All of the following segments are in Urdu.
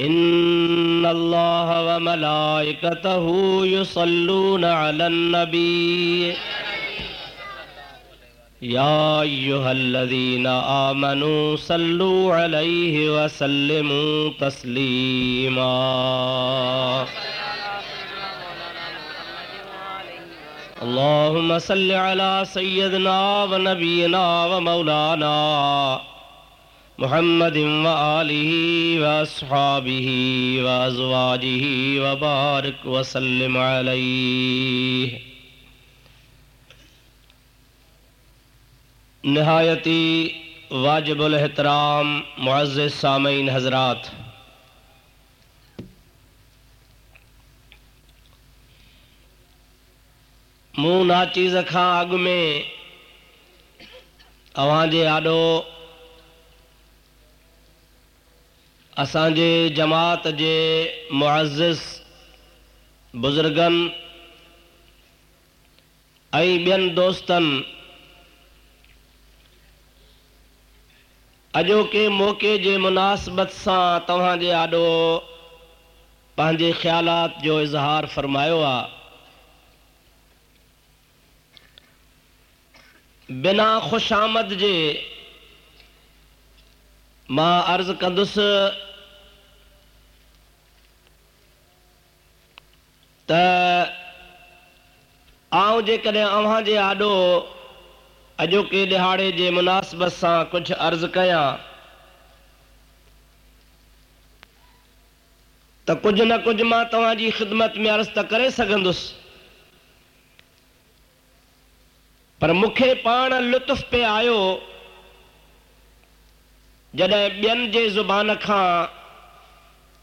إن الله وملائكته يصلون على النبي يا أيها الذين آمنوا صلوا عليه وسلموا تسليما اللهم صل على سيدنا ونبينا ومولانا محمد وآله وأصحابه وأزواجه وبارك وسلم عليه نہایتی واجب الاحترام معزز سامعین حضرات منہ ناچیز کھاں اگ میں اوہاں جے آڈو اساں جے جماعت جے معزز بزرگن ای بین دوستن اجو کے موقع جے مناسبت سان تہاں جے آڈو پانجے خیالات جو اظہار فرمایو آ۔ بنا خوش آمد جے ماں عرض کندس تم جہاں آدھو اجوکے دہاڑے کے مناسب سے کچھ ارض کیا کچھ خدمت میں ارض تو کرس پا ل لطف پہ آ جائے بین جی زبان کا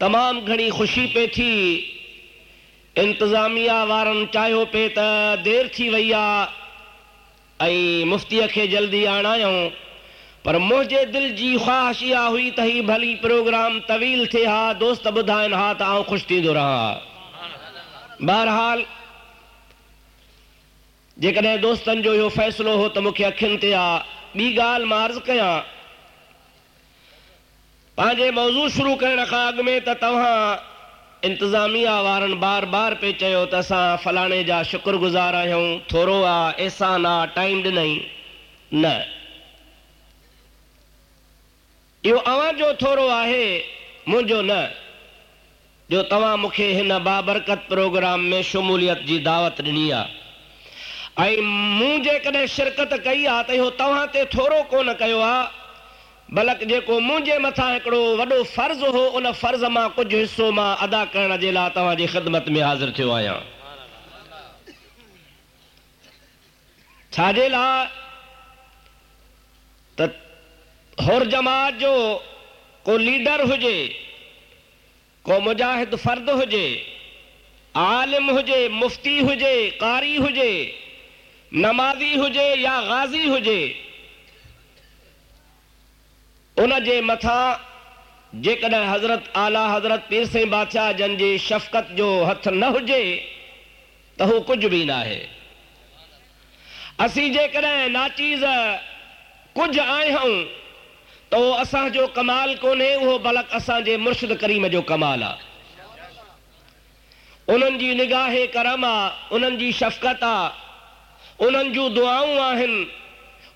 تمام گھڑی خوشی پہ تھی۔ انتظامیہ چاہیے پے ت در وی مفتی کے جلدی آؤں پر موجود دل جی کی خواہش یہ ہوئی پوگرام طویل تھے ہاں دوست بدائن ہاں تو آؤں خوش تہا بہرحال جی دوست فیصلو ہو تو اخن سے عرض کریں موضوع شروع کرنے کا اگ میں انتظامیہ وارن بار بار پہ چھ فلانے جا شر گزار رہوں تھرو آ احسان آنائی تھوڑا نہ۔ جو تم بابرکت پروگرام میں شمولیت کی دعوت دینی ہے شرکت کی تھوڑا کون کیا بلک بلکہ جو مجھے متو فرض ہو ان فرض میں کچھ حصوں میں ادا کرنے تعلیم خدمت میں حاضر تھوڑا ہو جماعت جو کو لیڈر ہو مجاہد فرد ہوجائے عالم ہوج مفتی ہومازی ہوج یا غازی ہو ان کے متہ حضرت آلا حضرت پیرس بادشاہ جن کی شفقت جو ہاتھ نہ ہوجائے تو کچھ بھی نہ تو اصا کمال کو بلکہ اب مرشد کریم جو کمال ہے انگاہ کرم آن شفقت آن دعاؤں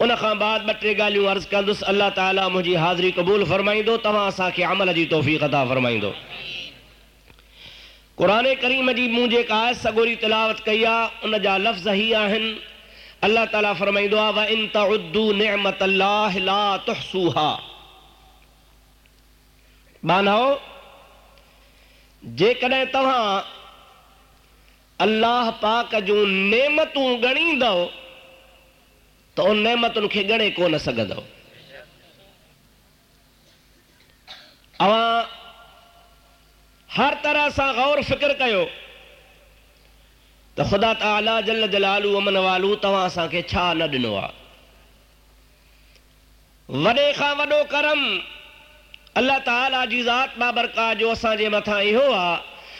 ان خاں بعد بٹے گالیوں عرض کندس اللہ تعالیٰ مجھے حاضری قبول فرمائیں دو تواں عمل جی توفیق عطا فرمائیں دو۔ قرآن کریم جی مجھے کا سگوری تلاوت کیا، ان جا لفظ ہی آہن۔ اللہ تعالیٰ فرمائیں دو، وَإِن تَعُدُّوا نِعْمَةَ اللَّهِ لَا تُحْسُوهَا بانہو جے کدے تہاں اللہ پاک جو نعمتوں گنی دو تو ان نعمتوں کے گنے کو نہ سگدو؟ اوہاں ہر طرح سا غور فکر کیو۔ تو خدا تعالی جل جلالو امن والو تواں سا کے چھا نہ ڈنو وڈے خاں وڈو کرم۔ اللہ تعالی جی ذات بابرکا جو اساں جے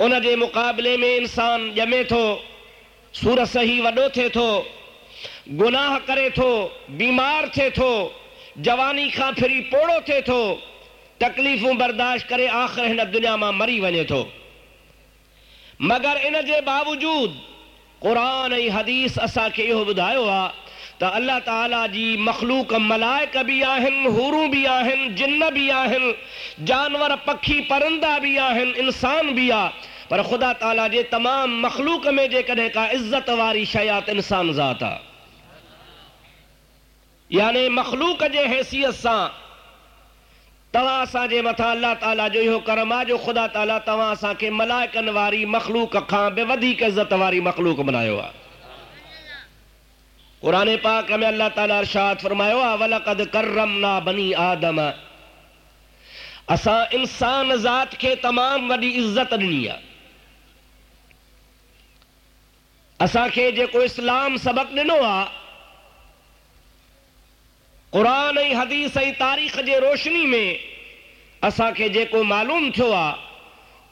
ان کے مقابلے میں انسان جمے تو سور صحیح وڈو تھے تو گناہ کرے تو بیمار تھے توانی کا فری پوڑو تھے تو تکلیف برداشت کر دنیا میں مری وجے تو مگر ان کے باوجود قرآن حدیث اصا بدھا تا اللہ تعالیٰ جی مخلوق ملائکہ بھی آہن ہوروں بھی آہن جن بھی آہن، جانور، پکھی، پرندہ بھی آہن، انسان بھی آ۔ پر خدا تعالیٰ جے تمام مخلوق میں جے کدے کا عزت واری شیات انسان ذات آ۔ یعنی مخلوق جے حیثیت سان تواں اساں جے متھا اللہ تعالیٰ جو یو کرم آ، جو خدا تعالیٰ تواں اساں کے ملائکن واری مخلوق کھاں، بے ودیک عزت واری مخلوق بنایو ہے قرآن پاک میں اللہ تعالی ارشاد فرمایا اولقد کرمنا بنی آدم. اسا انسان ذات کے تمام وڈی عزت دنیا اسا کے جے کو اسلام سبق ڈنو آ، قرآن ای حدیث ای تاریخ جے روشنی میں اسا کے جے کو معلوم تھو آ،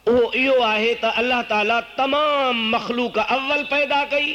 وہ یہ ہے تا اللہ تعالیٰ تمام مخلوق اول پیدا کئی۔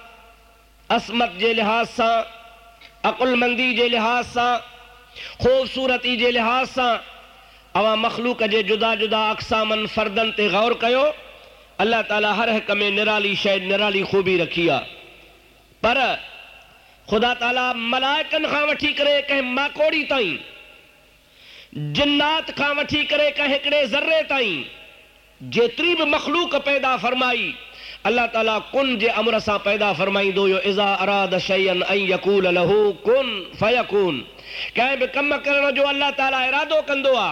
عصمت جے لحاظ سا عقل مندی جے لحاظ سا خوبصورتی جے لحاظ سا اوا مخلوق جے جدا جدا اقسامن فردن تے غور کیو، اللہ تعالیٰ ہر ہک میں نرالی شے، نرالی خوبی رکھی پر خدا تعالیٰ ملائکن خاں کرے کہ ماکوڑی تائیں، جنات خاں وٹھی کرے کہ ہکڑے ذرے تائیں جتری بھی مخلوق پیدا فرمائی۔ اللہ تعالیٰ کن جے امر سا پیدا فرمائی دو یو، اذا اراد شیئن ان یقول لہو کن فیکون۔ کہیں بے کم کرن جو اللہ تعالیٰ ارادو کندو آ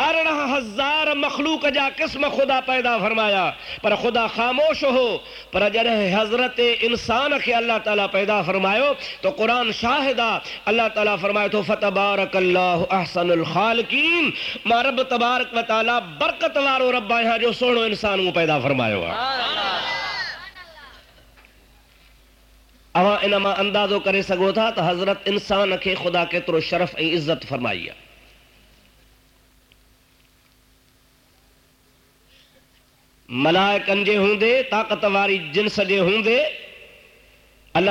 ارڑہ ہزار مخلوق جا قسم خدا پیدا فرمایا، پر خدا خاموش ہو، پر جڑے حضرت انسان کے اللہ تعالیٰ پیدا فرماયો تو قرآن شاہدہ، اللہ تعالیٰ فرمائے تو فتبارک اللہ احسن الخالقین، ما رب تبارک و تعالیٰ برکت وارو رب آیا جو سوڑو انسان کو پیدا فرمایا اما انما اندازو کرے سگو تھا تو حضرت انسان کے خدا کے ترو شرف عزت فرمائی ملائک ہوں ہوندے طاقت واری جنس جے ہوندے اللہ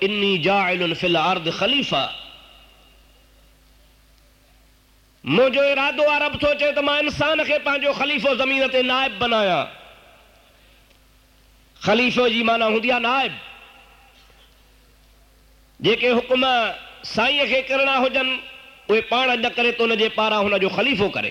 انی جاعل فی الارض خلیفہ مجھے ارادو عرب سوچے تو میں انسان کے پانجو خلیفو زمین نائب بنایا۔ خلیفو جی مانا ہوں نائب۔ جے حکم سائیں کے کرنا ہوجن وہ پان نہ کرے تو ان کے پارا ان جو خلیفو کرے۔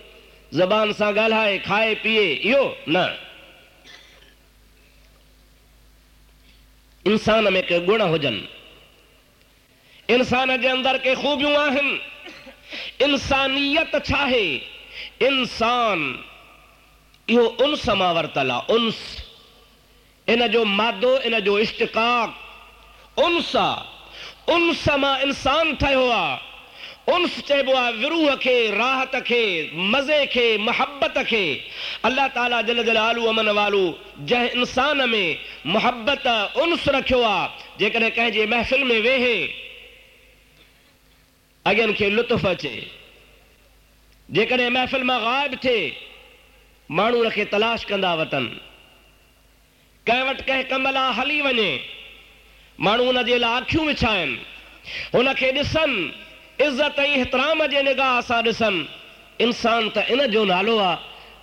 زبان سےائے کھائے پیے نہ۔ انسان میں گڑ ہوجن انسان کے اندر خوبان انسان یہ انس میں وتل ہے انس ان ماد انشتک انس انس میں انسان ٹھو راحت کے، مزے کے، محبت کے۔ اللہ تعالی آلو امن والو جن انسان میں محبت انس رکھو جی محفل میں وے اگن کے لطف اچے۔ جی محفل میں غائب تھے مہینہ تلاش کرا وتن کٹ کم لا ہلی وجے مہیو وچھائن ان کے عزت احترام کے نگاہ انسان تو انجو نالو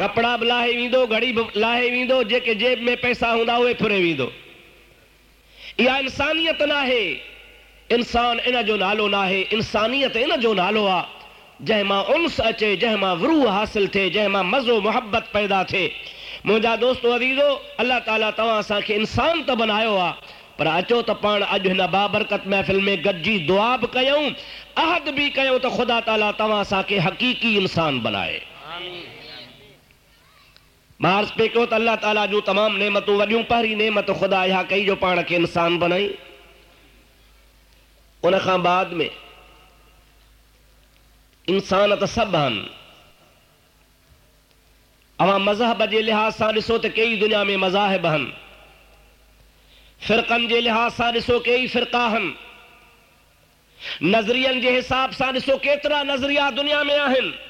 کپڑا بھی لاہے ویڈیو گھڑی بھی لاہے ویڈیو میں پیسہ ہوں وہ انسانیت نہ انسان انال انسانیت انالو جانس اچے جن میں روح حاصل تھے جن میں مزو محبت پیدا تھے۔ مجھے دوست وزی ہو اللہ تعالیٰ تعاقب انسان ت بنایا پر اچو تو پان اج بابرکت محفل میں دعا بھی کہ خدا تعالیٰ حقیقی انسان بنائے۔ مارس پہ کہو تو اللہ تعالیٰ جو تمام نعمتوں وڈیوں پہری نعمت خدا یہاں کئی جو پان کے انسان بنائی۔ ان کا بعد میں انسان تو سب ہن۔ اوا مذہب کے لحاظ سے ڈسو تو کئی دنیا میں مذاہب ہن۔ فرقن کے لحاظ سے ڈسو کئی فرقہ ہن۔ نظریے کے حساب سے ڈسو کترا نظریہ دنیا میں آہن۔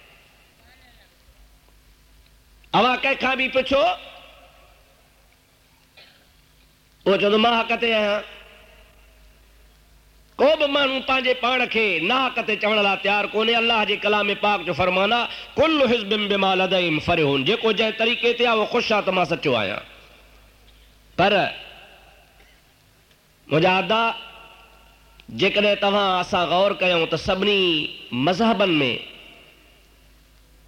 اواقع کھا بھی پوچھو وہ جدو ماہک تے آیا کو بھی مانو پانجے پان کے ناک تے چوڑ تیار کونے اللہ جے کلام پاک جو فرمانا کل حزب بما لدائم فرحون جے کو جے طریقے تے وہ خوش آ تما سچو آیا پر مجاہدہ جے کدے تواں اسا غور کیاں تو سبنی مذہبن میں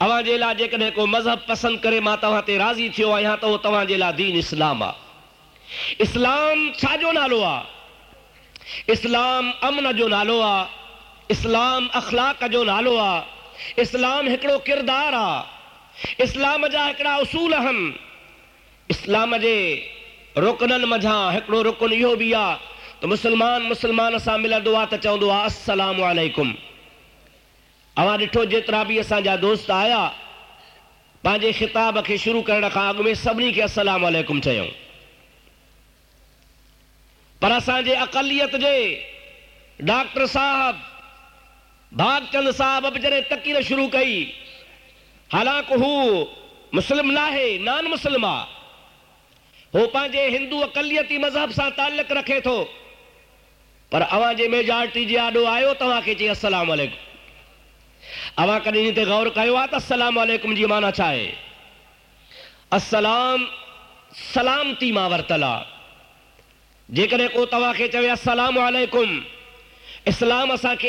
جے جے لا جے کنے کو مذہب پسند کرے، ماں تواں تے راضی تھیو آیاں تو تواں جے لا دین اسلام آ۔ اسلام چھا جو نالو آ؟ اسلام امن جو نالو آ؟ اسلام اخلاق جو نالو آ؟ اسلام ہکڑو کردار آ؟ اسلام جا ہکڑا اصول ہن۔ اسلام جے رکنن مجھا ہکڑو رکن یو بھی تو مسلمان مسلمان اسا ملا دعا تا چاہوں دعا السلام علیکم اوان ڈٹھو جترا بھی اسا جا دوست آیا، پانجے خطاب کے شروع کرنے کا آگو میں سبنی کے السلام علیکم چاہوں پر اسا جے اقلیت جے، ڈاکٹر صاحب، بھاگ چند صاحب اب جرے تکیر شروع کئی۔ حالانکہ ہو مسلم نہ ہے، نان مسلمہ۔ ہو پانجے ہندو اقلیتی مذہب سا تعلق رکھے تھو۔ پر اوان جے غور کیا السلام علیکم جی مانا چاہے۔ السلام سلامتی ماورتلا جے کرے کو توا کے چوے، السلام علیکم۔ اسلام اسا کے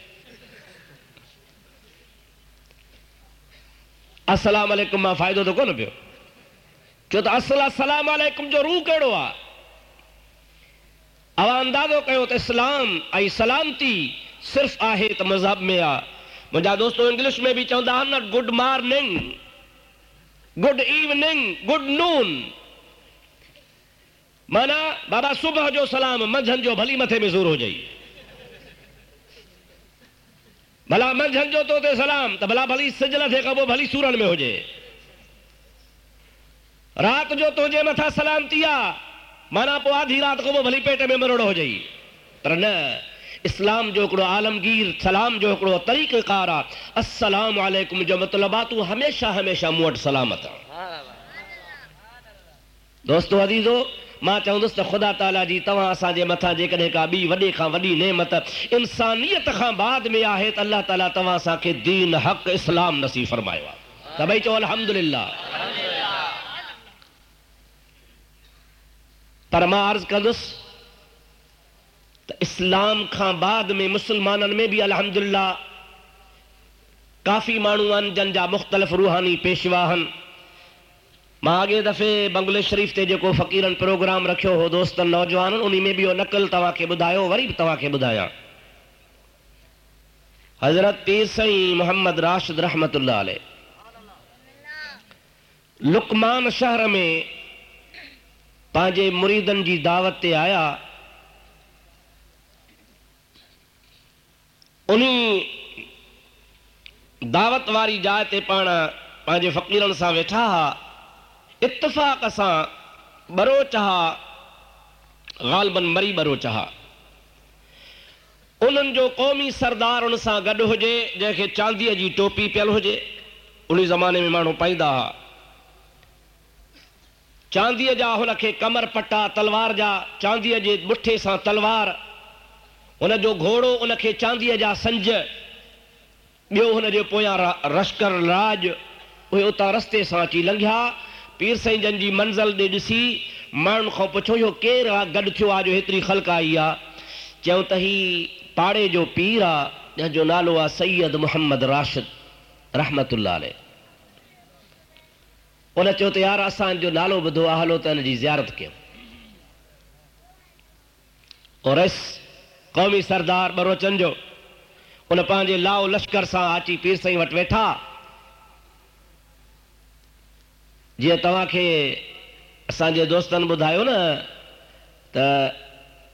السلام علیکم ماں فائدو تو کون پیو؟ چھو تو السلام علیکم، جو روح کیڑو آ؟ او اندازو کہو تو اسلام آئی سلامتی صرف آہے تو مذہب میں آ۔ مجھا دوستو، انگلش میں بھی چاہتا ہم نٹ good morning, good evening, good noon. مانا بابا صبح جو سلام مجھن جو بھلی متھے میں زور ہو جائی بھلا مجھن جو تو تے سلام تو بھلا بھلی سجلہ تھے کہ وہ بھلی سورن میں ہو جائے رات جو تو جے متھا سلام تیا مانا پو آدھی رات کو وہ بھلی پیٹے میں مروڑ ہو جائی پر نہ اسلام جو کڑو عالمگیر سلام جو کڑو طریق کارا السلام علیکم جو مطلباتو ہمیشہ ہمیشہ موٹ سلامت۔ دوستو عزیزو ماں چاہوں دوست خدا تعالیٰ جی تواں اساں جے متھا جے کڈے کا بی وڈے کھا وڈی نعمت انسانیت خاں بعد میں آہے تے اللہ تعالیٰ تواں اساں کے دین، حق، اسلام نصیب فرمائے وا۔ تبئی چو، الحمدللہ۔ پر ماں عرض کدس اسلام کھاں بعد میں مسلمانن میں بھی الحمدللہ کافی مانو ان جن جا مختلف روحانی پیشواہن ماں آگے دفعے بنگلے شریف تے جو کو فقیرن پروگرام رکھو ہو دوستن نوجوانن، انہی میں بھی وہ نقل توا کے بدایو وری بھی کے بدایا حضرت پیر سئی محمد راشد رحمت اللہ علیہ۔ لقمان شہر میں پانجے مریدن جی دعوت تے آیا۔ انہی دعوت واری جائے تے اتفاق اساں برو چاہا غالباً مری برو چاہا جو قومی سردار ان سا گڈ ہو جے جے چاندی جی ٹوپی پیل ہو جے، انہی زمانے میں مانو پائیدا ہا چاندی جا ہن کے کمر پٹا، تلوار جا چاندی جے مٹھے سا تلوار ان جو گھوڑو ان کے چاندی جا سنج بیو ہن جو پویا رشکر راج وہ پیر سائیں جن جی منزل دے ڈسی مان خو پچھو یو کیر گڈ تھیو آ، جو ہتری خلق آئی آ۔ چوں تہی پاڑے جو پیر آ جو نالو آ، سید محمد راشد رحمت اللہ علیہ۔ ان چو تے یار اسان جو نالو بدھو آ ہلو تے جی زیارت کیو اور اس قومی سردار بروچن جو ان پانجے لاؤ لشکر جی تا کے اے دوست بدھا نا تو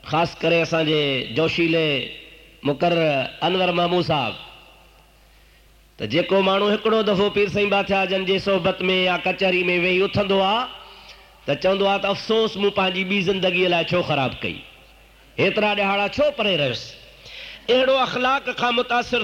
خاص کر سوشیلے مقرر انور مامو صاحب تو موڑوں دفعہ پیرس بادشاہ جن کے صحبت میں یا کچہری میں وی اتند ہے تو چفسوس وہی زندگی خراب کئی ایترا دہاڑا چھو پرے رہس اڑا اخلاق کا متأثر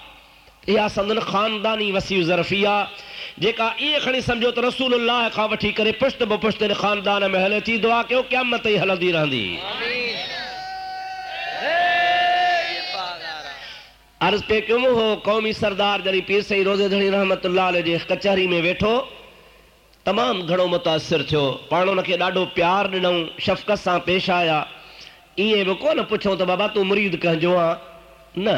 یا سندن خاندانی وسیع ظرفیہ، جیکا یہ کھڑی سمجھو تو رسول اللہ کا وٹھی کرے پشت ب پشت خاندان میں ہلے تھی، دعا کیو قیامت ہی ہلندی رہندی۔ عرض پہ کیوں ہو، قومی سردار جڑی پیر سہی روزے دھڑی رحمت اللہ علیہ جے کچہری میں ویٹھو تمام گھڑو متاثر تھیو۔ پان ان کے پیار ڈنوں، شفقت سے پیش آیا۔ یہ بھی کون پوچھوں تو بابا تو مرید کہجو ہاں؟ نہ۔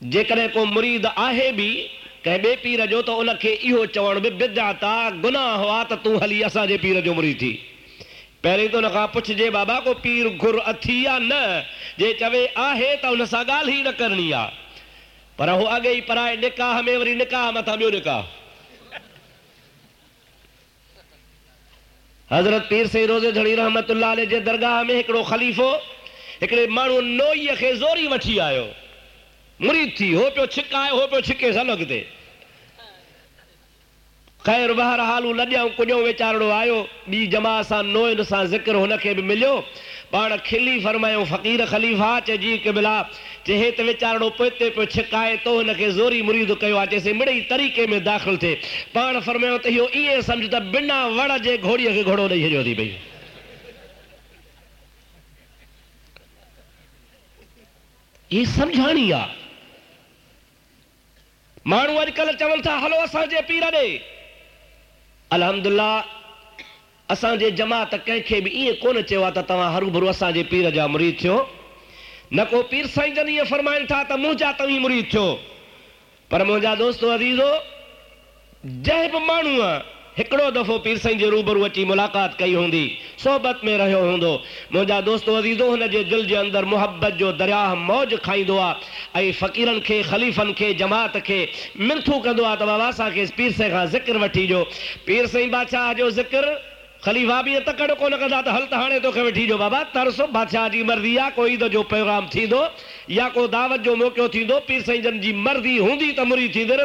جیکڈہیں کو مرید آہے بھی کہ بے پیر جو تو ان کے ایو چون بے بدعتا گناہ ہوا تو تو ہلی اسا جے پیر جو مرید تھی پہلے تو نکا پچھ جے بابا کو پیر گھر اتھی یا نہ جے چوے آہے تا ان گال ہی نہ کرنی یا پر ہو آگئی پرائے نکاہ میں وری نکاہ میں تھا میو نکاہ حضرت پیر سے روزے دھڑی رحمت اللہ علیہ جے درگاہ میں ایکڑو خلیفو ایکڑے مانو نوئی خیزوری وٹھی آئے ہو مرید تھی، ہو پیو چھکائے ہو پیو چھکے سلک تے خیر بہرحال لڈیاں کجوں ویچارڑو آیو۔ بی جماع سا نوئن سا ذکر ہن بھی ملو پان کھلی فرمایو فقیر خلیفہ چے جی قبلہ۔ چے تے ویچارڑو پتے پہ چھکائے تو ہن زوری مرید کیو اچے سے مڑئی طریقے میں داخل تھے۔ پان فرمایو تے یو سمجھتا بنا وڑ جے گھوڑی کے گھوڑو نہیں ہجو دی بھئی۔ یہ سمجھانی آ۔ مجھے چون تھا الحمد للہ اصل جماعت کنکھیں بھی یہ کون چیز ہر برو اے پیر جا مریت نک پیر فرمائن تھا مجھے مریت تھو پر مجھے دوست ہو ایکڑوں دفعہ پیر سائی کے روبر اچی ملاقات کی صحبت میں رہی ہوں دوست دل کے اندر محبت دریا موج کئی فقی خلیف جماعت کے متو پیرسے کاکر ویج پیر سائی بادشاہ خالی وا بھی تک بابا ترس بادشاہ کی مرضی آ کوئی عید جو پیغام تھی یا کوئی دعوت جو موقع پیر سائی جن کی مرضی ہوں تو مری تیرا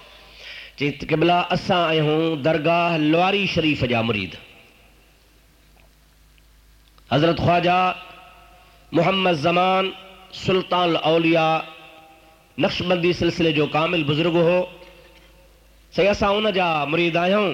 چت قبلہ اساں آئے درگاہ لواری شریف جا مرید۔ حضرت خواجہ محمد زمان سلطان الاولیاء نقش بندی سلسلے جو کامل بزرگ ہو سی اساں ان جا مرید آہوں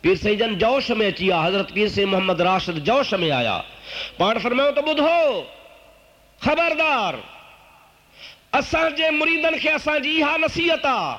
پیر سیدن جوش میں چیا، حضرت پیر سے محمد راشد جوش میں آیا۔ پاٹ فرماؤ تو بدھو، خبردار، اساں جے مریدن کے اساں جی ہا نصیحت آ۔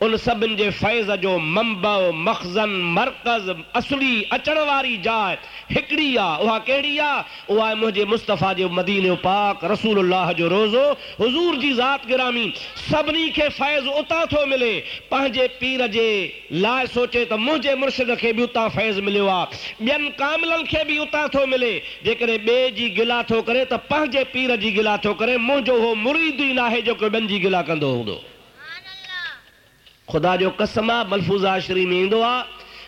ان سب کے فیض جو ممب مقزم مرکز اصری اچن والی جائ ایک مستفا پاک، رسول اللہ جو روزو، حضور کی ذات گرامی سبھی فیض اتنا تو ملے۔ پیر سوچے تو مجھے مرشد کے بھی اتنا فیض ملو کا بھی اتنا تو ملے۔ جی بے جی گلا تو پیر کی گلا کرے موجود وہ مرید نا ہے جو جی گا ہوں خدا جو قسم آ، ملفوظ آ شری میں ہی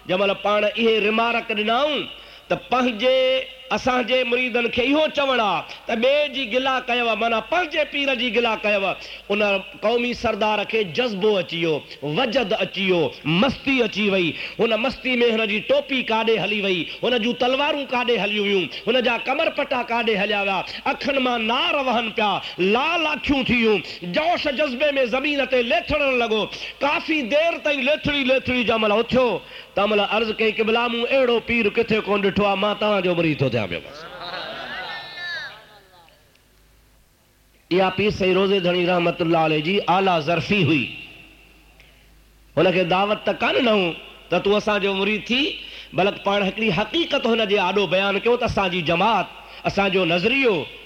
جی مال پان یہ ریمارک دنوں تجوی ابریدن کے یہ چاہیے گلا گا قومی سردار کے جذبو اچیو وجد اچیو مستی اچی وئی انہا مستی میں ٹوپی کاڑے ہلی وئی انجو تلوار کاڑے ہلی جا کمر پٹا کاڑے ہلیا ہوا اکھن ماں نار وال آخر جوش جذبے میں زمین لگو کافی دیر تھی لڑڑی لےڑڑی جی مل اتھو تم ارض مو ایڑو پیر کتنے کون جو تجری تو جاوے بس۔ یہ پیر سی روزے دھنی رحمت اللہ علیہ جی آلہ ظرفی ہوئی۔ دعوت مری تھی بلکہ پڑھ حقیقت آدھو جی بیان کرمات جی نظریو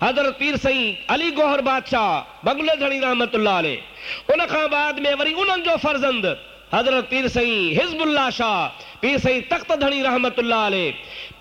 حضرت پیر سئی علی گوہر بادشاہ بگلے دھڑی رحمت اللہ علیہ ان بعد میں وری انہن جو فرزند حضرت پیر سئی حزب اللہ شاہ پیسے تخت دھڑی رحمت اللہ علیہ۔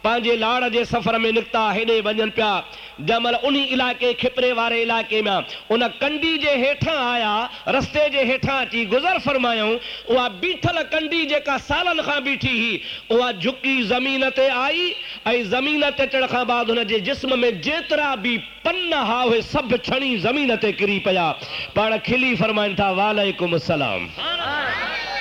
پانچے لاڑ کے سفر میں نکتا ہیڈے بجن پیا۔ جمل انہی علاقے، کھپرے والے علاقے میں۔ ان کنڈی کے ہٹا آیا، رستے کے ہٹا اچھی گزر فرمایاں وہ بیٹھل کنڈی جا سالن کا بیٹھی ہی۔ وہ جھکی زمین تے آئی۔ ائی زمین تے چڑھ کا بعد ان کے جسم میں جترا بھی پن ہا ہوئے سب چھڑی زمین تے کری پیا۔ پڑ کھلی فرمائن تھا، وعلیکم السلام۔ آہ! آہ!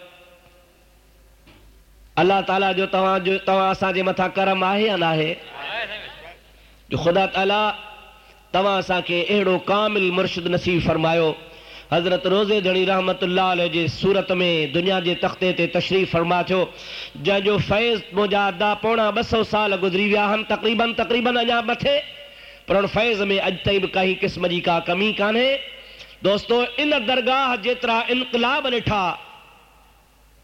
اللہ تعالیٰ کرم ہے یا نہ فرمایا حضرت روزے دحمت اللہ میں دنیا کے تختے تشریف فرما تھو جی فیض مجھے دا پوڑا ب سو سال گزری ہوا تقریباً تقریباً مت پر فیض میں اج تک بھی کئی قسم کی کا کمی کانے۔ دوستوں درگاہ جترا انقلاب ڈٹھا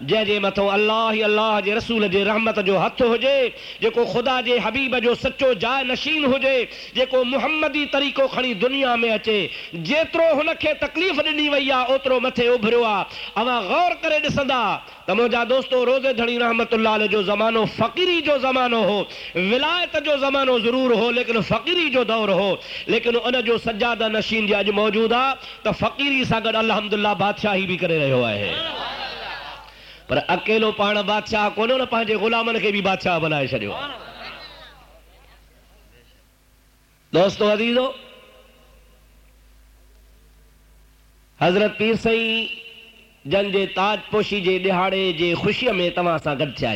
جی متو اللہ اللہ ہوج جو خدا کے حبیب جو سچو جائے نشین ہوجائے محمدی طریقہ دنیا میں اچے۔ جتر اوترو مت ابھرو دوست روز دحمۃ اللہ جو زمانہ فقیری جو زمانہ ہو ولائت جو زمانہ ضرور ہو، لیکن فقی دور ہو۔ لیکن انجو سجاد نشین جو اج موجود ہے تو فقی سے بادشاہی بھی کر رہی ہے پر اکیلو پان بادشاہ کو غلام بادشاہ بنائے دوست حضرت پیر سی جن کے تاج پوشی کے دہاڑے کے خوشی میں تمہاں گد تھی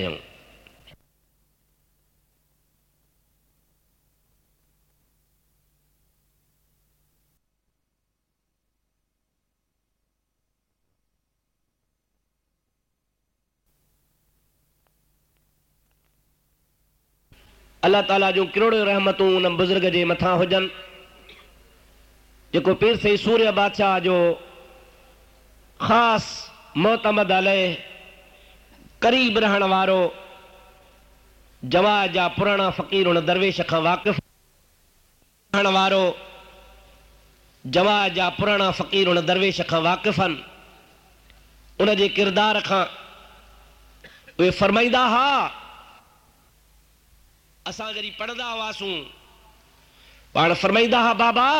اللہ تعالیٰ جو کروڑوں رحمتوں ان بزرگ جے متھا ہوجن۔ جو پیر سے سوریہ بادشاہ جو خاص معتمد علیہ قریب رہن وارو جوا جا پرانا فقیر ان درویش کا واقف رہن وارو جوا جا پرانا فقیر ان درویش کا واقفن ان جے کردار کھاں۔ وہ فرمائیدہ ہا اساں جی پڑھدا ہواسوں پا فرمائی ہا، بابا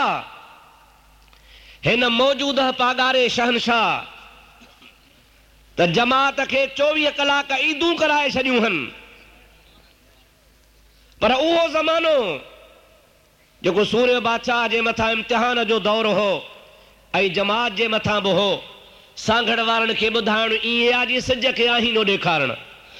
موجود پاگارے شہنشاہ جمات کے چویس کلاک کرائے چڑیوں پر سوریہ بادشاہ امتحان جو دور ہو جماعت بو وارن کے بدائن سج کے آئی نو دےکھار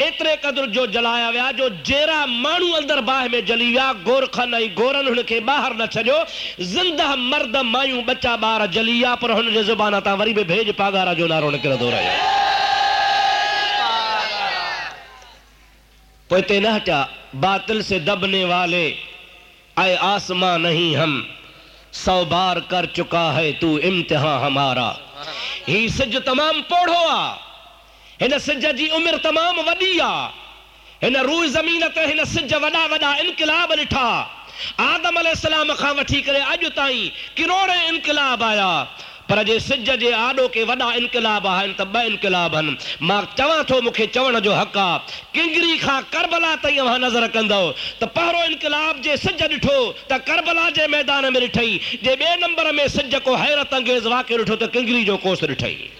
ایترے قدر جو جلایا ویا، جو جیرا مانو اندر باہ میں جلی ویا گورخا نئی گورن ہن کے باہر نہ چھجو، زندہ مرد مائیوں بچہ باہر جلی ویا، پر ہن جے زبانہ تاں وری بے بھیج پاگارا جو نارو نکرہ دو رہے۔ پہتے نہ چا باطل سے دبنے والے، اے آسمان نہیں ہم، سو بار کر چکا ہے تو امتحان ہمارا۔ ہی سج تمام پوڑھو آ۔ ان سج کی عمر تمام وی روح زمین سنکلاب ڈھٹا آدم اسلام کا ویسے اج تین کروڑے انقلاب آیا پر سجو کے بنکلام چاہیے چوڑ جو حق آ کنگری کا کربلا نظر کرو تو پہرو انکلاب سجھو کربلا میدان میں دھئی نمبر میں سج کو حیرت انگیز واقع دھٹو تو کنگری جو کوس دیں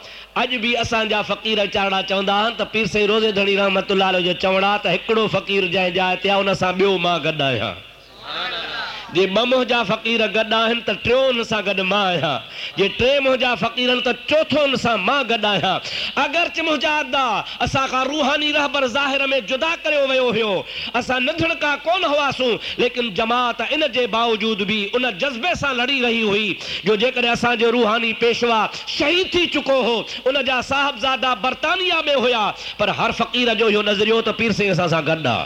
اج بھی اب فقیر اچار تے پیر سے روزے دھڑی رحمت جو چوڑا تے ایکڑو فقیر جائے جائے آ گیا جی م مہا فقیر گھن تو ٹھیک موہا فقیر چوتھوں میں جدا کردڑ کا کون ہوا سوں لیکن جماعت ان کے باوجود بھی ان جذبے سے لڑی رہی ہوئی، جو روحانی پیشوا شہید چکو ہو انازا برطانیہ میں ہوا پر ہر فقیر جو نظریہ تو پیر سی گا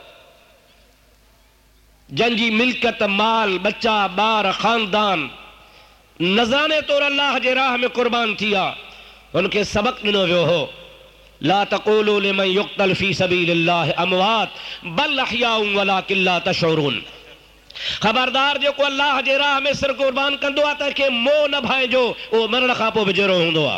جنجی ملکت، مال، بچہ بار خاندان۔ نظرانے طور اللہ کے راہ میں قربان تھیا ان کے سبق دنو ویو ہو۔ لا تقولوا لمن يقتل في سبيل الله اموات، بل احياء ولكن لا تشعرون۔ خبردار جو کو اللہ کے راہ میں سر قربان کندو اتا کہ مو نہ بھائے جو او مرن کھا پو بجرو ہوندو آ۔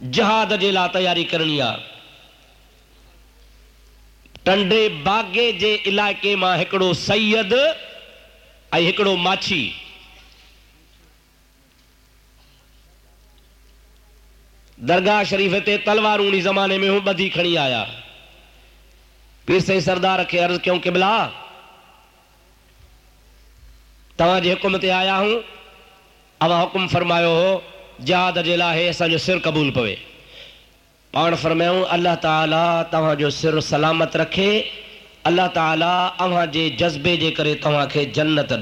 جہاد جے لا تیاری کرنی ہے علاقے میں سیدھو ماچھی۔ درگاہ شریف سے تلواروں زمانے میں وہ بدھی کھی آیا۔ پھر صحیح سردار کے ارض کبلا تکم آیا ہوں حکم فرمایا ہو جاد قبل پے پان فرمیاں اللہ تعالیٰ سر سلامت رکھے، اللہ تعالی جذبے جنت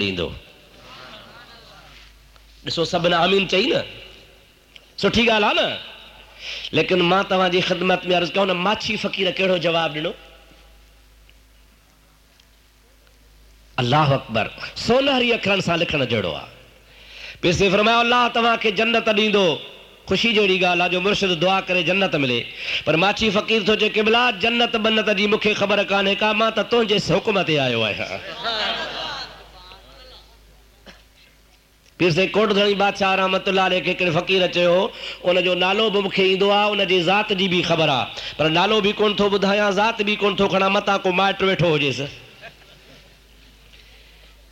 سب نے آمین چی نا؟ سی گال ہے نا؟ لیکن میں تعلیم خدمت میںقیرو جواب دینا اللہ اکبر، سونا اکرم سے لکھن جڑو پیسے فرمایا، اللہ تم کو جنت ڈیو خوشی جو مرشد دعا کر جنت ملے۔ پر ماشی فقیر تو چاہے کبلا جنت بنت خبر کو حکم ہاں۔ سے آمت اللہ فقیر چی ان کو نالو مختلف ذات کی بھی خبر آال ذات بھی کون تو کھڑا مت کو مائٹ ویٹو ہوج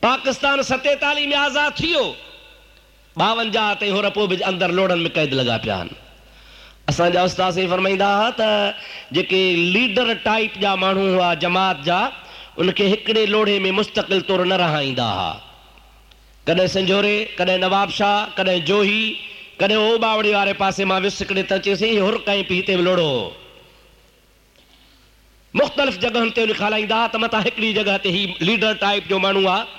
پاکستان ستےتالی میں آزاد باونجا تھی ہو رہی لوڑن میں قید لگا پیا فرمائی مہنگا جماعت جا، ان کے لوڑے میں مستقل طور دا کنجوڑے کواب شاہ کدی جوہی کو باوڑی والے پاس میں وسکری لوڑو۔ مختلف جگہوں پر مت جگہ لیڈر ٹائپ جو مواقع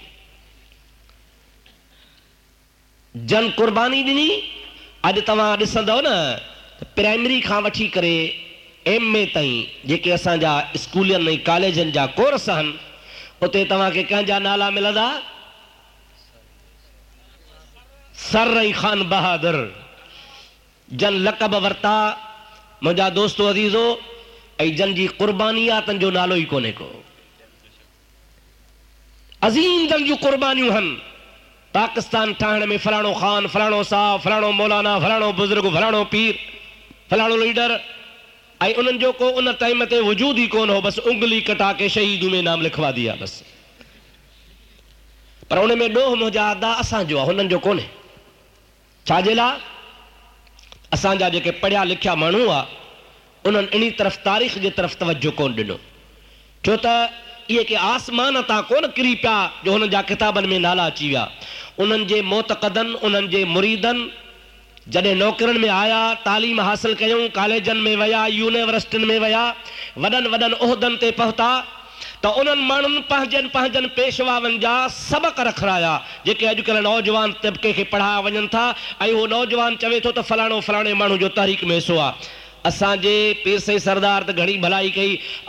جن قربانی دینی، اج تمری کا ویسے ایم اے تین اب اسکولی کالجن کا کورس ہیں اتنے تین کن نالا ملتا سر خان بہادر، جن لقب وا دوست عزیز ہو جن کی قربانی تن کو نالو ہی کون کو۔ عظیم تن جی قربا پاکستان ٹھائنے میں فلانو خان فلانو صاحب فلانو مولانا فلانو بزرگ فلانو پیر فلانو لیڈر۔ جو انجو ہی کون ہو، بس انگلی کٹا کے شہید نام لکھوا دیے بس۔ پرجا دا کو اب پڑھیا لکھا موا طرف تاریخ کے طرف توجہ کون دنوں چوت یہ آسمان تا کون کتاب میں نالا چی ہوا انہوں کے موتقد ان کے مریدن جد نوکرین میں آیا، تعلیم حاصل کریں کالجن میں ویا یونیورسٹ میں ویا و عہدوں سے پہنتا، تو ان من پیشواور سبق رکھایا جے اج کل نوجوان طبقے کے پڑھایا ون تھا وہ نوجوان چوے تو فلانوں فلانے مہیق میں حصہ اساں جے پیر سے سردار تے گھڑی بھلائی کئی۔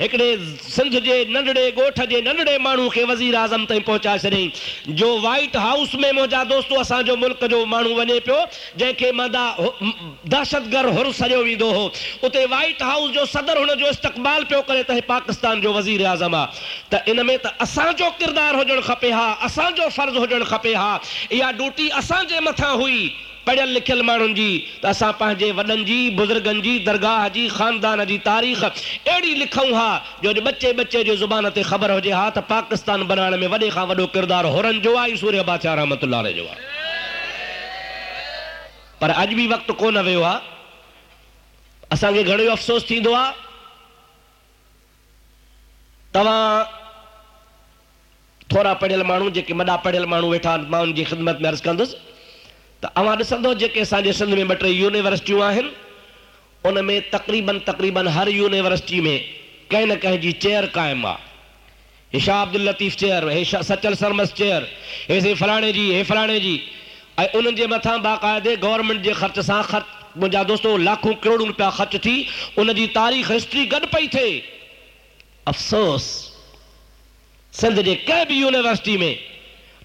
اکڑے سندھ جے ننڈڑے، گوٹھ جے ننڈڑے مانو کے وزیر اعظم تائیں پہچا چھڏئیں جو وائٹ ہاؤس میں موجا دوستو، اساں جو ملک جو مانو ونے پیو، جے کے مدا دہشتگر ہر سجو ویندو ہو۔ اتے وائٹ ہاؤس جو صدر ہن جو استقبال پیو کرے تے پاکستان جو وزیر اعظم آ۔ تے ان میں تے اساں جو کردار ہوجن کھپے ہا، اساں جو فرض ہوجن کھپے ہا، یا ڈیوٹی اساں جے متھا ہوئی۔ پڑھل لکھ میے وی بزرگ درگاہ جی خاندان کی تاریخ اڑی لکھوں ہاں جو بچے بچے جو زبان سے خبر ہوا تو پاکستان بنانے میں کردار ہورن جو ہے سوریہ بادشاہ رحمۃ اللہ اج بھی وقت کون ویو اگر گھڑی افسوسا پڑھل مجھے پڑھل موٹا ان کی خدمت میں ارض کر سندھ میں بٹ یونیورسٹین ان میں تقریباً تقریباً ہر یونیورسٹی میں کن کہ چیئر قائم آ یہ شاہ عبدل لطیف چیئر ہے سچل سرمس چیئر یہ فلانے کی یہ فلانے کی اور ان کے مت باقاعدے گورمنٹ کے خرچ سے خرچہ دوستوں لاکھوں کروڑوں روپیہ خرچ تھی ان کی تاریخ ہسٹری گد پہ تھے افسوس سندھ کے کئی بھی یونیورسٹی میں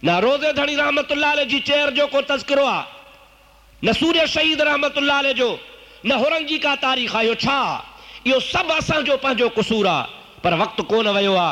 نہ روزے دھڑی رحمت اللہ علیہ جی چیر جو کو تذکرہ نہ سورج شہید رحمت اللہ علیہ جو، نہ ہورنگی کا تاریخ آ چھا یہ سب اساں جو پانجو قصور آ، پر وقت کون ویو آ۔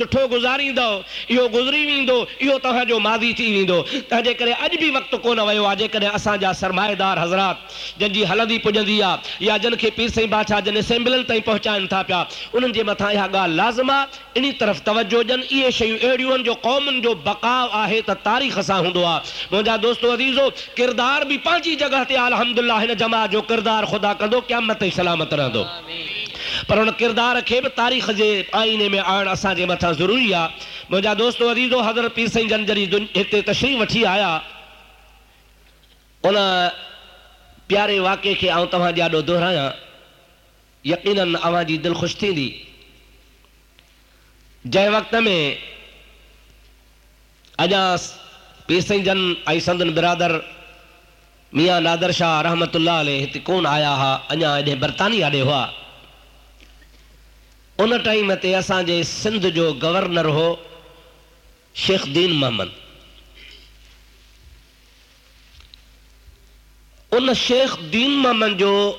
گزاری گزری طاضی وجہ اج بھی وقت کون وی ہے اب سرمائے دار حضرات جن کی ہلدی پجندی یا جن کے پیر سائی بادشاہ جن امبلن تھی پہنچائن تھا پیا ان کے متہ لازم انجہ دین یہ شومن جو بقاؤ ہے تو تاریخ سے ہوں آزیز ہودار بھی پانچ جگہ الحمد اللہ جماعت کردار خدا کرتے سلامت رہ پر ان کردار کے بھی تاریخ کے آئینے میں آن اب مت ضروری ہے مجھے دوست پیسن تشریح آیا۔ ان پیارے واقعے کے آؤں تہرا یقیناً دل خوش تھی جن وقت میں پیرس جن سندن برادر میاں نادر شاہ رحمت اللہ علیہ کون آیا ہا؟ برطانیہ ان ٹائم تی او سنر ہو شخدین محمد۔ ان شخدین محمد جو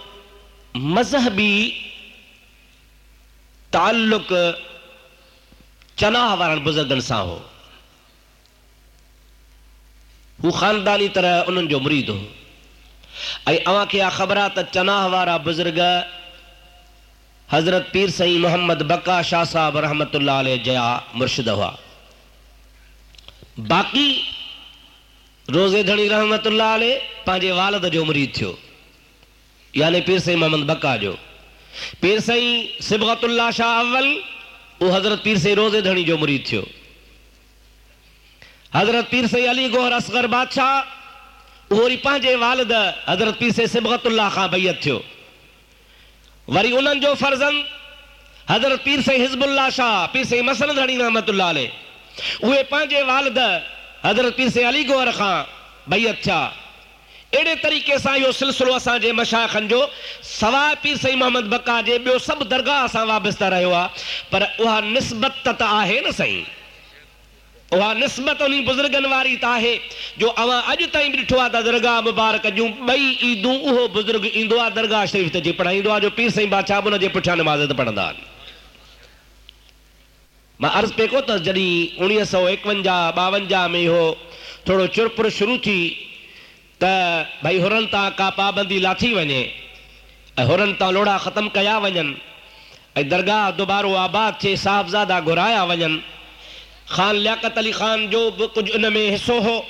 مذہبی تعلق چنا بزرگ ہواندانی طرح ان مرید ہو۔ خبر چناہ والا بزرگ حضرت پیر سئی محمد بکا شاہ صاحب رحمت اللہ علیہ جیا مرشد ہوا۔ باقی روزے دھڑی رحمت اللہ علیہ پانجے والد جو مرید تھیو یعنی پیر سئی محمد بکا جو۔ پیر سئی سبغت اللہ شاہ اول وہ حضرت پیر سئی روزے دھڑی جو مرید تھیو۔ حضرت پیر سید علی گوہر اصغر بادشاہ وہ وری والد حضرت پیر سید سبغت اللہ خان بیعت تھیو۔ وی ان فرضند حضرت پیر سی ہزب اللہ شاہ، پیر مسندی والد حضرت پیر سی علی گور خان اڑے اچھا، طریقے سے سلسلوں مشاخن جو سوائے پیر سی محمد بکا سب درگاہ وابستہ رہے آسبت ہے وہ نسبت ان بزرگوں درگاہ مبارک جوں بزرگ درگاہ شریف پڑھائی پیر بادشاہ کے پاجد پڑھاض پہ کو جدی اڑی سو اکونجا باونجاہ میں وہ چر شروع تھی تھی ہون تا کا پابندی لا تھی وجے ہوا لوڑا ختم کر درگاہ دوبارہ آباد سے صاف زیادہ گھرایا وجہ خان لیاقت علی خان جو بھی ان میں حصہ ہو،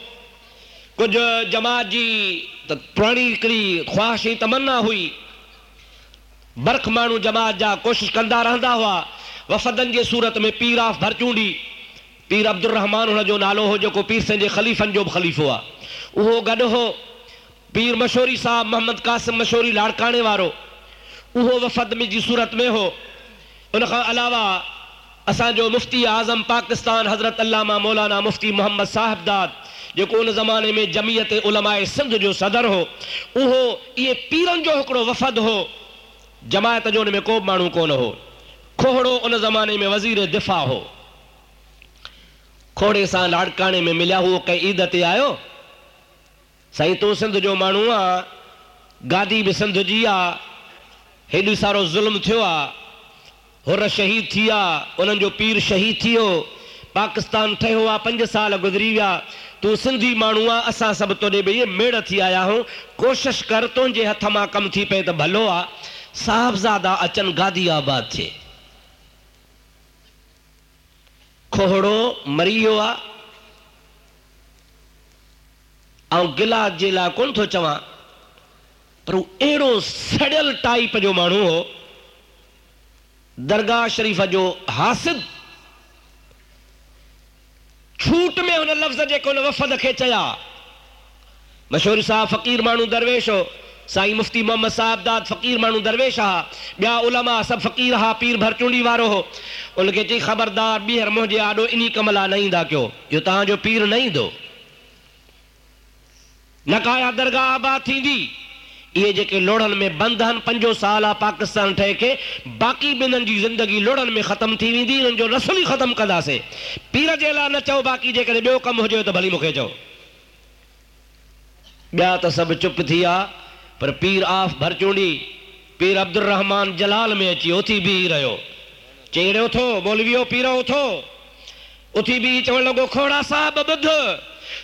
کچھ جماعت جی پر خواہش تمنا ہوئی۔ برکھ مانو جماعت جا کوشش کرا رہا ہوا۔ وفد جی میں پیر آف درچونڈی پیر عبد الرحمان نالو ہوی سنجے خلیفن جو خلیف ہوا۔ وہ گھو پیر مشوری صاحب محمد قاسم مشوری لاڑکانے والوں وفد میں جی سورت میں ہو۔ انہ اساں جو مفتی اعظم پاکستان حضرت علامہ مولانا مفتی محمد صاحب صاحبداد جو ان زمانے میں جمیئتے علمائے سندھ جو سدر ہوئے پیرن جو وفد ہو، جماعت جو ان میں کوئی مہن ہو۔ کھوڑو ان زمانے میں وزیر دفاع ہو۔ کھوڑے سے لاڑکانے میں ملیا ہوا کئی عید سے آ سائی تو سندھ جو مو آ ہاں، گادی بھی سندھ جی ہاں، آدی سارا ظلم تھو ہاں۔ ہور شہدیا جو پیر شہید ہو پاکستان ٹھو پنج سال گزری گیا تو سندھی مانوا اسا سب تو یہ تھی آیا ہوں۔ کوشش کر تو جے ہتھا ماں کم تھی پہ تو بھلو آ۔ سا اچن گادیاباد کھوڑو مری گلا کون تو ایڑو سڑل ٹائپ جو مہ درگاہ شریف جو ہاسط میں چیا مشہور صاحب فقیر مانو درویش ہو، سائی مفتی محمد صاحب فقیر مہنگا درویش ہاما سب فقیر ہا، پیر بھر چون والوں چی خبردار آدھے انی کم لا یہ تک پیر نہ درگاہ آبادی یہ جے کہ لوڑن میں بند ہن پنجو سالا پاکستان ٹھے کے باقی بنن جی زندگی لوڑن میں ختم تھی وی دی ان جو رسل ہی ختم کدا سے۔ پیر جے لا نہ چاو باقی جے کہ بیو کم ہو جے تو بھلی مکھے جاؤ بیا تا سب چپ تھیا، پر پیر آف بھر چونڈی، پیر عبد الرحمن جلال میں اچھی اتھی بھی رہو چیڑے اتھو بولویو پیرہ اتھو۔ اتھی بھی چون لوگو کھوڑا صاحب بدھو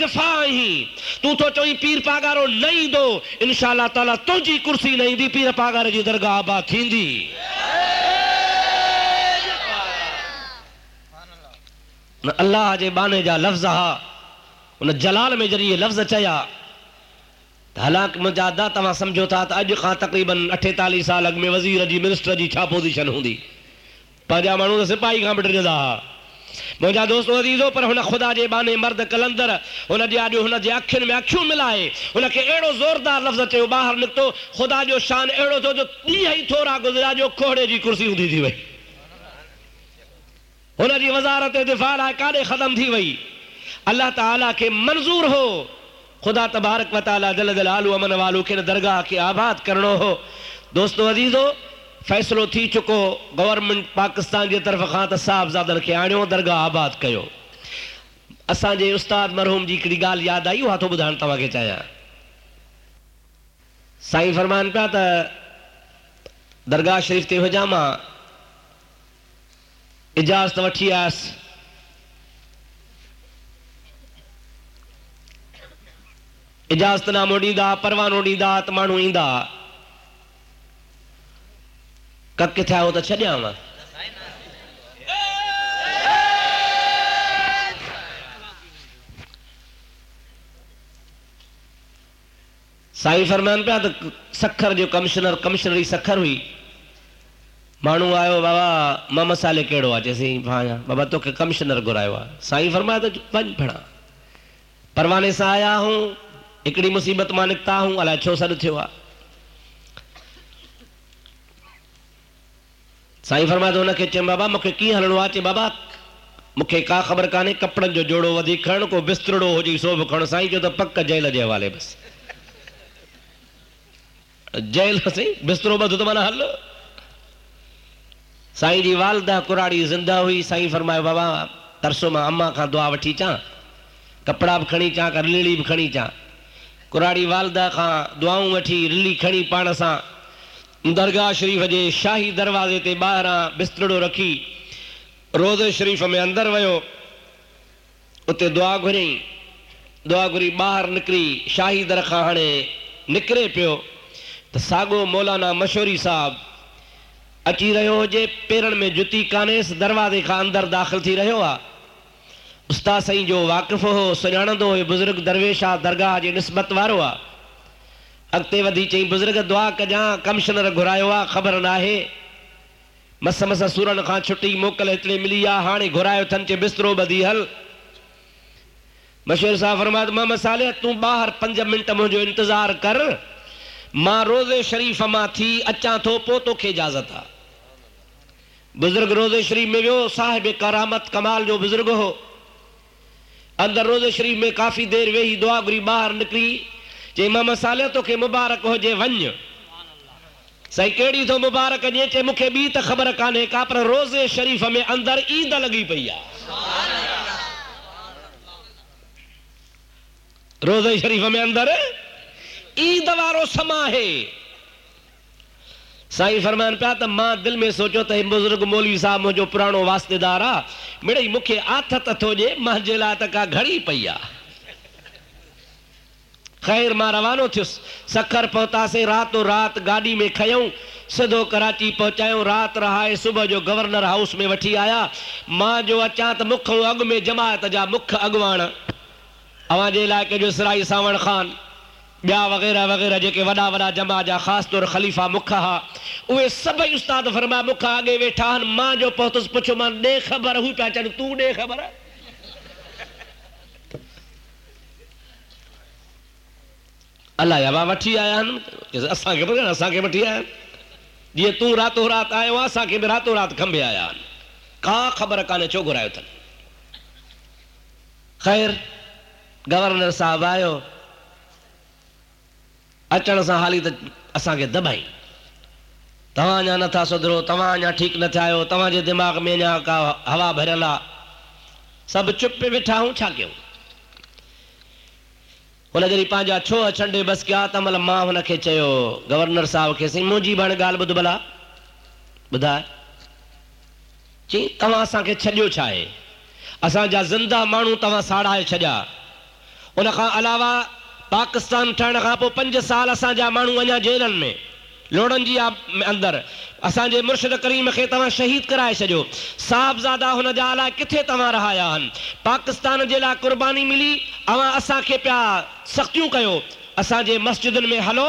دفاع آہی تو تو چوئی پیر پاگارو نہیں دو، انشاءاللہ تعالی تو جی کرسی نہیں دی، پیر پاگار جی درگاہ آباد تھی دی۔ اللہ جے بانے جا لفظ ہا جلال میں جریئے لفظ چیا حالانکہ مجھا دا تمہاں سمجھو تھا تا اج خواہ تقریباً اٹھے سال اگ میں وزیر جی منسٹر جی چھا پوزیشن ہوں دی۔ پانجا مانو دا سپاہی کھاں بٹر جدا ہا مجھا دوستو عزیزوں پر ہنہ خدا جے بانے مرد کلندر ہنہ جے آجو ہنہ جے اکھن میں اکھیوں ملائے ہنہ کے ایڑو زوردار لفظ چے باہر نکتو خدا جو شان ایڑو تو جو تی ہی تھوڑا گزرا جو کھوڑے جی کرسی ہوتی تھی وئی ہنہ جی وزارت دفاع لائے کانے ختم تھی وئی اللہ تعالیٰ کے منظور ہو خدا تبارک و تعالیٰ دل دل آلو امن والو کے درگاہ کے آباد کرنو ہو دوستو عزیزوں فیصلو چکو گورنمنٹ پاکستان کے طرف کا صاحب زاد آ درگاہ آباد کرد مرحوم جی کی چاہیے فرمان فرمائن پہ درگاہ شریف تے ہو جاما اجازت وٹھی آس۔ اجازت نامو ڈا دا ڈیندہ ما ککیاں فرمائن پہ سکھر جو کمشنر کمشنری سکھر ہوئی مو بابا م مسالے کہڑو چیس کمشنر گھراؤں فرمایا تو بن پڑا پروانے سے آیا ہوں ایکڑی مصیبت میں اللہ چھو سر تھو سائی فرمایا تو ان کے چی بابا چی بابا؟ کا خبر کو کپڑوں کو جوڑو کھو بسترو ہو جی سو بھی پک جیل کے حوالے بس۔ بستروں جی والدہ قراری ہوئی فرمائے بابا ترسو میں اما کا دعا وی اچ کپڑا بھی ریلی اچا قراڑی والدا کا دعاؤں ویلی پان سا درگاہ شریف جے شاہی دروازے تے باہراں بسترڑو رکھی روز شریف میں اندر ویو، اتے دعا گھریں دعا گھری باہر نکری، شاہی درخواہ ہانے نکرے پیو۔ تو ساگو مولانا مشوری صاحب اچی رہے ہو جے پیرن میں جتی کانے اس دروازے کا اندر داخل تھی رہے ہو استاد سائیں جو واقف ہو سنانندو ہوئے بزرگ درویشہ درگاہ جے نسبت وارو آ۔ اگتے ودی چاہیے بزرگ دعا کجاں کمشنر گھرائے ہوا خبر نہ ہے مس مس سورن خان چھٹی موکل اتنے ملی آ ہانے گھرائے تھن چے بسترو بدی حل مشہور صاحب فرماد ماں مسالے تو باہر پنج منٹ مجھو انتظار کر ماں روز شریف ماں تھی اچھا تھو پوتو کے اجازت تھا بزرگ روز شریف میں وہ صاحب کرامت کمال جو بزرگ ہو اندر روز شریف میں کافی دیر وہی دعا گری باہر نکلی چے ماں مسالے تو کے مبارک ہو جے ونج۔ سہی کیڑی تو مبارک جے چے مکھے بی تا خبر کانے کا، پر روز شریف میں اندر عید شریف میں اندر عید وارو سما ہے۔ سائی فرمان پیا تو ماں دل میں سوچو تو بزرگ مولوی صاحب مجھو پرانو واسطے دار آ میرے مکھے آتھت تھو جے ماں جلا تکا گھڑی پئی آ خیر ماں روانو تھیس. سکر پہتا سے راتو رات گاڑی میں کھیوں، سدھو کراچی پہنچایوں، رات رہائے صبح جو گورنر ہاؤس میں وٹھی آیا۔ ماں جو اچانت مکھ اگ میں جماعت جا مکھ اگوان۔ اوان جے علاقے جو سرائی ساون خان بیا وغیرہ وغیرہ جے کے وڈا وڈا جمع جا، خاص طور خلیفہ مکھا ہا۔ اوے سب استاد فرما مکھا آگے ویٹھا ماں جو پہتس پچھو ماں دے خبر ہوئی پیا تو دے الاہی آیا جی تھی راتوں رات آتوں رات کمبے آیا کا خبر کو اتن خیر گورنر صاحب آپ دبائیں تب اجا نتھا سدھر تا ٹھیک نیا تو دماغ میں اوا بھر سب چپ بیٹھا ہوں کہ وہ جدی چنڈے بس کیا مل کے چورنر صاحب کے مجھے گال بلا بائے تمہیں چائے اصانج زندہ مہنگا تب ساڑھے چھوا پاکستان ٹھہرا پال اب موا جیل میں لوڑن جی آپ اندر اصانے مرشد کریم کے تر شہید کرائے سڈو صاحب زیادہ ہو جائے کتنے تعاون رہا ہن؟ پاکستان کے لیے قربانی ملی اصا کہ پیا سخت کرو اصانے مسجد میں ہلو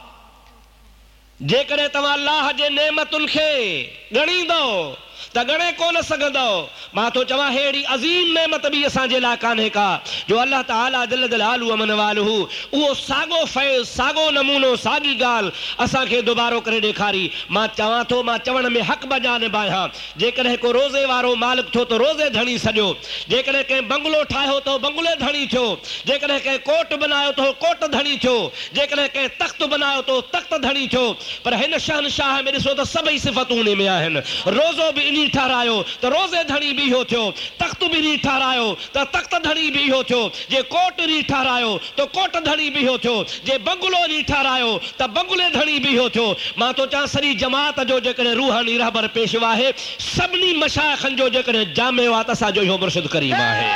جے کرے تمہاں اللہ جے نعمت ان کے گنی دو تا گنے کو نہ سگدو تو چوا ہیڑی عظیم نعمت بھی اساں جے لاکانے کا جو اللہ تعالیٰ دل دل آلو امن والہو وہ ساگو فیض ساگو نمونو ساگی گال اساں کے دوبارو کرے دیکھاری ماں چوا تو ماں چون میں حق بجانے بائیاں جے کرے کو روزے وارو مالک تھو تو روزے دھنی سجو جے کرے کہ بنگلو ٹھائے تو بنگلے دھنی تھو جے کرے کہ کوٹ بنائے تو کوٹ دھنی تھو جے کرے کہ تخت بنائے تو تخت دھنی تھو پر ہن شہنشاہ میرے سو نہیں ٹھہرایو تو روزے دھڑی بھی ہو تھو تخت بھی نہیں ٹھہرایو تو تخت دھڑی بھی ہو تھو جے کوٹ نہیں ٹھہرایو تو کوٹ دھڑی بھی ہو تھو جے بنگلو نہیں ٹھہرایو تو بنگلے دھڑی بھی ہو تھو ماں تو چاہ سری جماعت جو جکڑے روحانی رہبر پیشوا ہے، سبنی مشاخن جو جکڑے جامع وات اسا جو یوں مرشد کریم ہے۔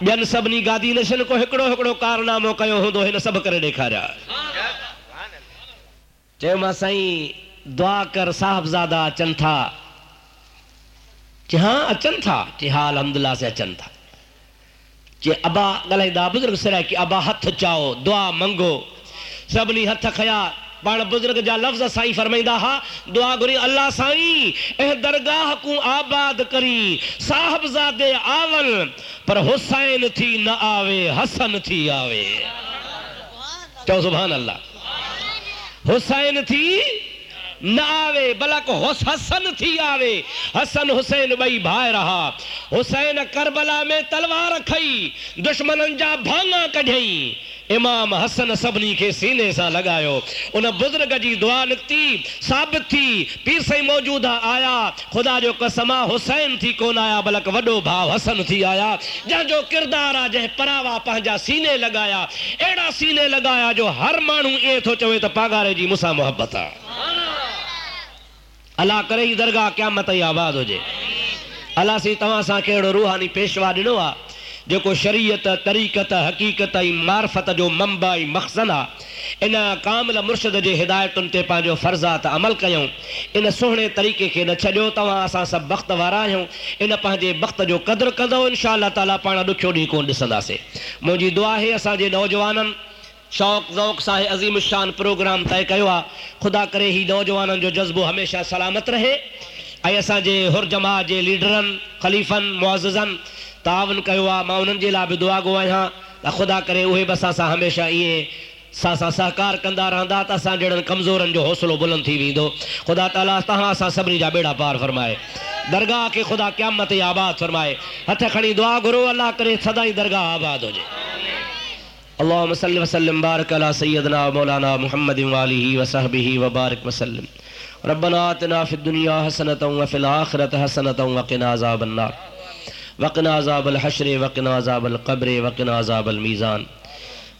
بین سبنی گادی نشن کو ہکڑو ہکڑو کارنامو کہو ہوں دو ہن سب کرے دیکھا رہا۔ ہے چاہے ماں سائیں دعا کر صاحبزادہ اچن تھا۔ چاہے ہاں اچن تھا چاہے ہاں الحمدللہ سے اچن تھا۔ چاہے ابا گلہ دا بزرگ سرہ کہ ابا ہتھ چاہو دعا منگو۔ سبنی ہتھ خیا۔ پان بزرگ جا لفظ سائیں فرمائندہ ہا دعا گری اللہ سائیں اے درگاہ کو آباد کری۔ صاحبزادے آول پر حسین تھی نہ آوے حسن تھی آوے۔ چاہو سبحان اللہ۔ حسین تھی، نہ آوے، بلک حسن تھی آوے۔ حسن حسین بھائی بھائی رہا۔ حسین کربلا میں تلوار کھئی دشمنن جا بھانگا کڑھئی امام حسن سبنی کے سینے سا لگایو۔ انہ بزرگ جی دعا نکتی ثابت تھی، پیر سے موجودہ آیا۔ خدا جو قسمہ حسین تھی، کون آیا؟ بلک وڈو بھاو حسن تھی آیا۔ جہاں جو کردارا جہ پراوا پہنجا سینے لگایا۔ ایڑا سینے لگایا جو ہر مانو اے تھو چوئے تو پاگارے جی مسا محبتا اللہ کرے ہی درگاہ قیامت ہی آباد ہو جے۔ اللہ سی تمہاں سا کہڑو روحانی پیشوا جو شریعت طریقت حقیقت معرفت جو منبع، مخزن آ، ان کامل مرشد جے ہدایتن تے پانجو فرضات عمل کیوں ان سوہنے طریقے کے نہ چھڈیو تواں اساں سب وقت وارا ہوں ان پانجے وقت جو قدر کندو انشاءاللہ تعالی پانا دکھیو ڈی کون ڈسندا سے مجھے دعا ہے اساں جے شوق، ذوق ساہ عظیم الشان پروگرام طے کیو خدا کرے ہی نوجوانن جو جذبو ہمیشہ سلامت رہے اے اساں جے ہر جماعت جے لیڈرن خلیفن معززن تعاون کیو ماں انہن بھی دعا گو آیا خدا کرے اوہے بس اساں ہمیشہ یہ سا سہکار کندا رہندا تا اساں جڑن کمزورن جو حوصلو بلند تھی ویندو خدا تعالی تہاں اساں جا بیڑا پار فرمائے درگاہ کے خدا قیامت آباد فرمائے ہتھ کھڑی دعا گرو اللہ کرے سدائی درگاہ آباد ہو جائے اللهم صل وسلم بارك على سيدنا مولانا محمد وآله وصحبه وبارك وسلم ربنا آتنا في الدنيا حسنة وفي الآخرة حسنة وقنا عذاب النار وقنا عذاب الحشر، وقنا عذاب القبر، وقنا عذاب الميزان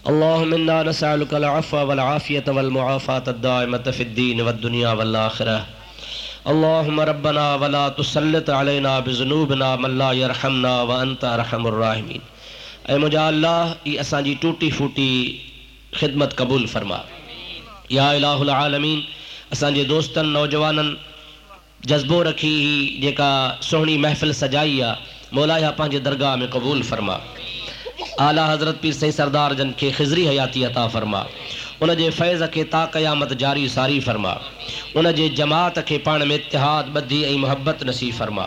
اللهم إنا نسألك العفو والعافية والمعافاة الدائمة في الدين والدنيا والآخرة اللهم ربنا ولا تسلط علينا بذنوبنا من لا يرحمنا وأنت أرحم الراحمين اے مجھا اللہ یہ اساں جی ٹوٹی فوٹی خدمت قبول فرما۔ یا الہ العالمین، اساں جے دوستن نوجوانن جذبو رکھی ہی جیکا سوہنی محفل سجائی آ۔ مولا یا پانچ درگاہ میں قبول فرما۔ اعلیٰ حضرت پیر سی سردار جن کے خزری حیاتی عطا فرما۔ ان کے فیض کے تا قیامت جاری ساری فرما۔ ان کے جماعت کے پان میں اتحاد بدھی ای محبت نصیب فرما۔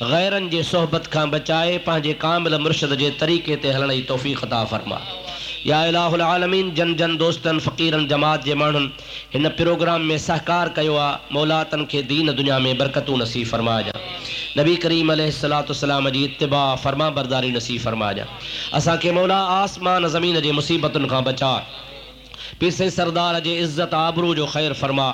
غیرن کے صحبت کا بچائے، پانجے کامل مرشد کے طریقے تے ہلنے توفیق عطا فرما۔ یا الہ العالمین، جن جن دوستن، فقیرن، جماعت جے مانن ان پروگرام میں سہکار کیو آ، مولا کے دین دنیا میں برکتوں نصیب فرما جا۔ نبی کریم علیہ الصلوۃ والسلام جی اتباع فرما برداری نصیب فرما جا۔ اسا کے مولا آسمان، زمین جے مصیبتن کا بچا۔ پیسے سردار جے عزت، آبرو جو خیر فرما۔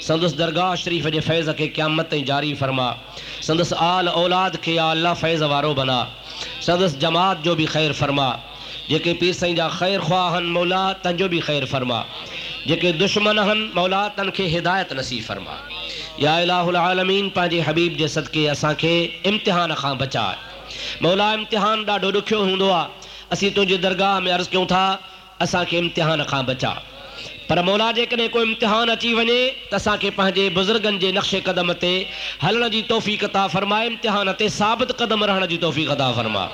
سندس درگاہ شریف جے فیض کے قیامت جاری فرما۔ سندس آل اولاد کے یا اللہ فیض وارو بنا۔ سندس جماعت جو بھی خیر فرما۔ جے کے پیر سائیں جا خیر خواہن مولا تن بھی خیر فرما۔ جے دشمن ہن مولا تن کے ہدایت نصیب فرما۔ یا الہ العالمین پانجے حبیب جے صدقے اساں کے امتحان خاں بچائے۔ مولا، امتحان ڈاڈو ڈکھیو ہوندو اسی تجھے درگاہ میں عرض کیوں تھا اسا کے امتحان خان بچا۔ پر مولا جے کنے کوئی امتحان اچی ونے تسا کے پہنجے بزرگن جے نقش قدم تے ہلن جی توفیق عطا فرمائے، امتحان تے ثابت قدم رہن کی توفیق تع فرمائے